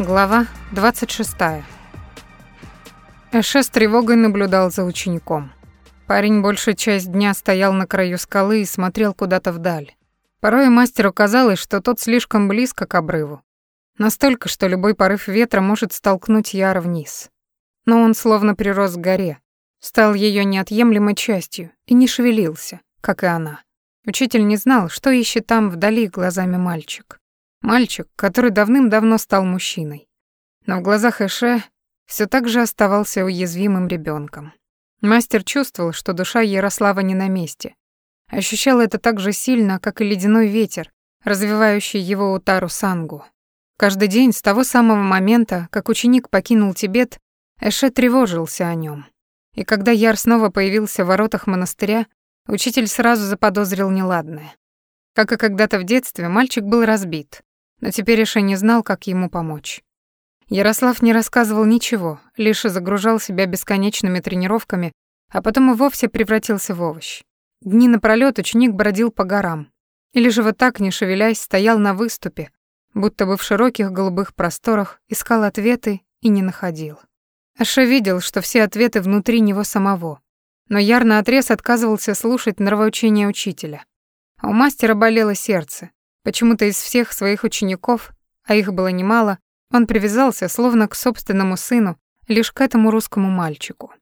Глава 26. Эше с тревогой наблюдал за учеником. Парень большую часть дня стоял на краю скалы и смотрел куда-то вдаль. Порой мастеру казалось, что тот слишком близко к обрыву. Настолько, что любой порыв ветра может столкнуть Яра вниз. Но он словно прирос к горе, стал ее неотъемлемой частью и не шевелился, как и она. Учитель не знал, что ищет там вдали глазами мальчик. Мальчик, который давным-давно стал мужчиной. Но в глазах Эше все так же оставался уязвимым ребенком. Мастер чувствовал, что душа Ярослава не на месте. Ощущал это так же сильно, как и ледяной ветер, развивающий его утару сангу. Каждый день с того самого момента, как ученик покинул Тибет, Эше тревожился о нем. И когда Яр снова появился в воротах монастыря, учитель сразу заподозрил неладное. Как и когда-то в детстве, мальчик был разбит, но теперь Иша не знал, как ему помочь. Ярослав не рассказывал ничего, лишь загружал себя бесконечными тренировками, а потом и вовсе превратился в овощ. Дни напролёт ученик бродил по горам, или же вот так, не шевелясь, стоял на выступе, будто бы в широких голубых просторах искал ответы и не находил. Аша видел, что все ответы внутри него самого, но Яр наотрез отказывался слушать нравоучения учителя. А у мастера болело сердце, Почему-то из всех своих учеников, а их было немало, он привязался словно к собственному сыну, лишь к этому русскому мальчику.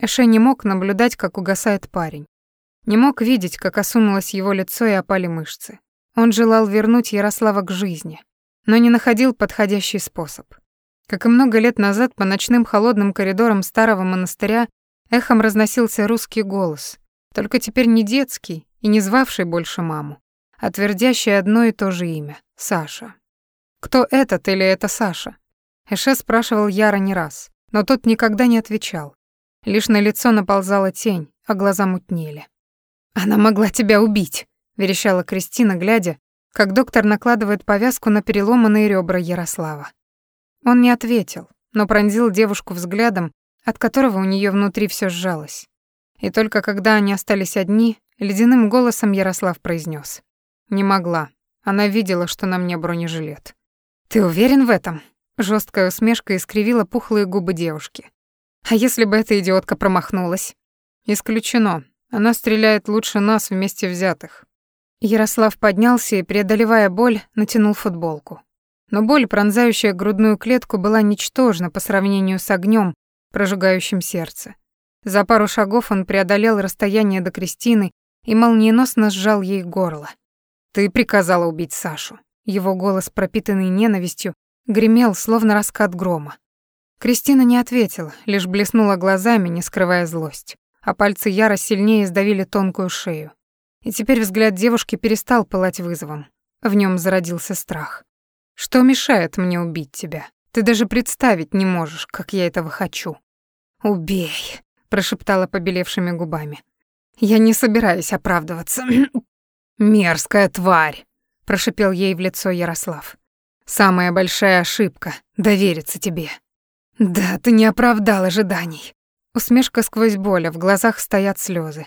Эше не мог наблюдать, как угасает парень. Не мог видеть, как осунулось его лицо и опали мышцы. Он желал вернуть Ярослава к жизни, но не находил подходящий способ. Как и много лет назад по ночным холодным коридорам старого монастыря эхом разносился русский голос, только теперь не детский и не звавший больше маму, а одно и то же имя — Саша. Кто этот или это Саша? Эше спрашивал Яра не раз, но тот никогда не отвечал. Лишь на лицо наползала тень, а глаза мутнели. «Она могла тебя убить», — верещала Кристина, глядя, как доктор накладывает повязку на переломанные ребра Ярослава. Он не ответил, но пронзил девушку взглядом, от которого у нее внутри все сжалось. И только когда они остались одни, ледяным голосом Ярослав произнес: не могла. Она видела, что на мне бронежилет. Ты уверен в этом? Жесткая усмешка искривила пухлые губы девушки. А если бы эта идиотка промахнулась? Исключено. Она стреляет лучше нас вместе взятых. Ярослав поднялся и, преодолевая боль, натянул футболку. Но боль, пронзающая грудную клетку, была ничтожна по сравнению с огнем, прожигающим сердце. За пару шагов он преодолел расстояние до Кристины и молниеносно сжал ей горло. Ты приказала убить Сашу. Его голос, пропитанный ненавистью, гремел, словно раскат грома. Кристина не ответила, лишь блеснула глазами, не скрывая злость, а пальцы Яра сильнее сдавили тонкую шею. И теперь взгляд девушки перестал пылать вызовом. В нем зародился страх. «Что мешает мне убить тебя? Ты даже представить не можешь, как я этого хочу». «Убей», — прошептала побелевшими губами. «Я не собираюсь оправдываться. «Мерзкая тварь!» — прошипел ей в лицо Ярослав. «Самая большая ошибка — довериться тебе». «Да, ты не оправдал ожиданий». Усмешка сквозь боль, а в глазах стоят слезы.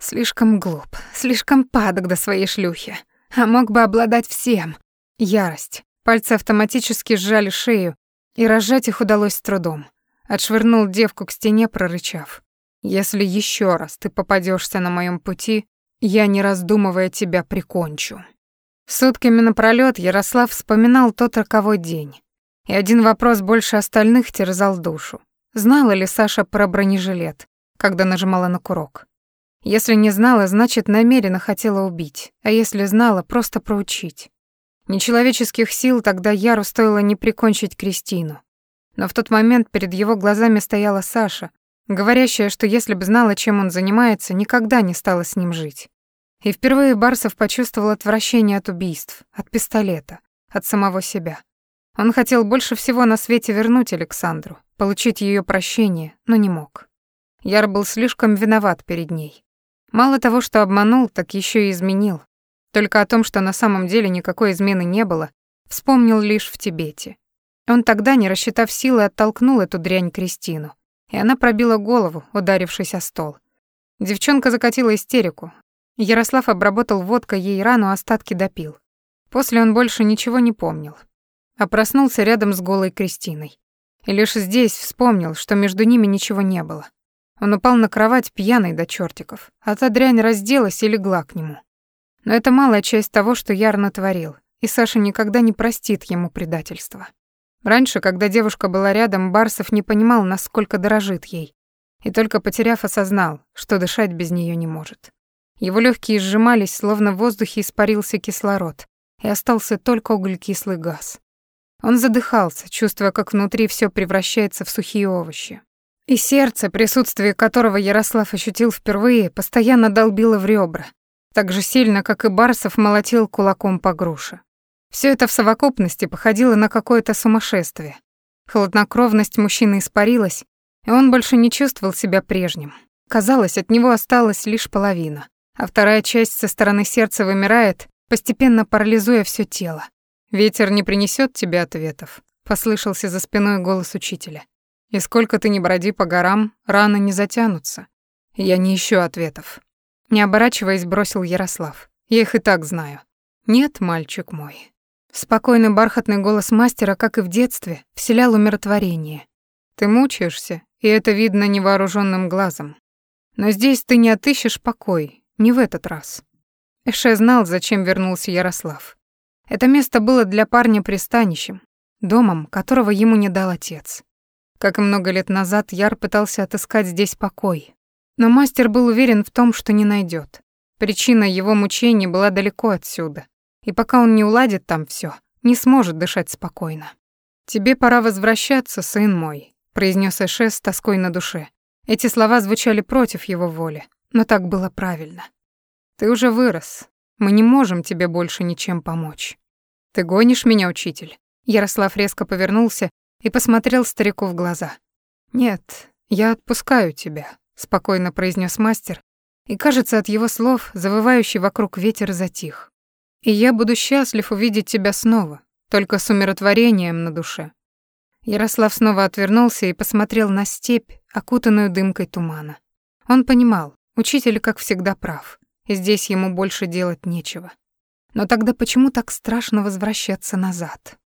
Слишком глуп, слишком падок до своей шлюхи. А мог бы обладать всем. Ярость. Пальцы автоматически сжали шею, и разжать их удалось с трудом. Отшвырнул девку к стене, прорычав. «Если еще раз ты попадешься на моем пути, я, не раздумывая, тебя прикончу». Сутками напролёт Ярослав вспоминал тот роковой день. И один вопрос больше остальных терзал душу. Знала ли Саша про бронежилет, когда нажимала на курок? Если не знала, значит, намеренно хотела убить, а если знала, просто проучить. Нечеловеческих сил тогда Яру стоило не прикончить Кристину. Но в тот момент перед его глазами стояла Саша, говорящая, что если бы знала, чем он занимается, никогда не стала с ним жить. И впервые Барсов почувствовал отвращение от убийств, от пистолета, от самого себя. Он хотел больше всего на свете вернуть Александру, получить ее прощение, но не мог. Яр был слишком виноват перед ней. Мало того, что обманул, так еще и изменил. Только о том, что на самом деле никакой измены не было, вспомнил лишь в Тибете. Он тогда, не рассчитав силы, оттолкнул эту дрянь Кристину, и она пробила голову, ударившись о стол. Девчонка закатила истерику. Ярослав обработал водкой ей рану, остатки допил. После он больше ничего не помнил. а проснулся рядом с голой Кристиной. И лишь здесь вспомнил, что между ними ничего не было. Он упал на кровать пьяный до чертиков, а та дрянь разделась и легла к нему. Но это малая часть того, что Яр натворил, и Саша никогда не простит ему предательства. Раньше, когда девушка была рядом, Барсов не понимал, насколько дорожит ей, и только потеряв, осознал, что дышать без нее не может. Его легкие сжимались, словно в воздухе испарился кислород, и остался только углекислый газ. Он задыхался, чувствуя, как внутри все превращается в сухие овощи. И сердце, присутствие которого Ярослав ощутил впервые, постоянно долбило в ребра, так же сильно, как и Барсов молотил кулаком по груше. Все это в совокупности походило на какое-то сумасшествие. Холоднокровность мужчины испарилась, и он больше не чувствовал себя прежним. Казалось, от него осталась лишь половина, а вторая часть со стороны сердца вымирает, постепенно парализуя все тело. «Ветер не принесет тебе ответов», — послышался за спиной голос учителя. И сколько ты ни броди по горам, раны не затянутся. Я не ищу ответов. Не оборачиваясь, бросил Ярослав. Я их и так знаю. Нет, мальчик мой. Спокойный бархатный голос мастера, как и в детстве, вселял умиротворение. Ты мучаешься, и это видно невооруженным глазом. Но здесь ты не отыщешь покой, не в этот раз. Эше знал, зачем вернулся Ярослав. Это место было для парня пристанищем, домом, которого ему не дал отец. Как и много лет назад, Яр пытался отыскать здесь покой. Но мастер был уверен в том, что не найдет. Причина его мучений была далеко отсюда. И пока он не уладит там все, не сможет дышать спокойно. «Тебе пора возвращаться, сын мой», — произнес Эше с тоской на душе. Эти слова звучали против его воли, но так было правильно. «Ты уже вырос. Мы не можем тебе больше ничем помочь». «Ты гонишь меня, учитель?» Ярослав резко повернулся и посмотрел старику в глаза. «Нет, я отпускаю тебя», — спокойно произнес мастер, и, кажется, от его слов завывающий вокруг ветер затих. «И я буду счастлив увидеть тебя снова, только с умиротворением на душе». Ярослав снова отвернулся и посмотрел на степь, окутанную дымкой тумана. Он понимал, учитель, как всегда, прав, и здесь ему больше делать нечего. Но тогда почему так страшно возвращаться назад?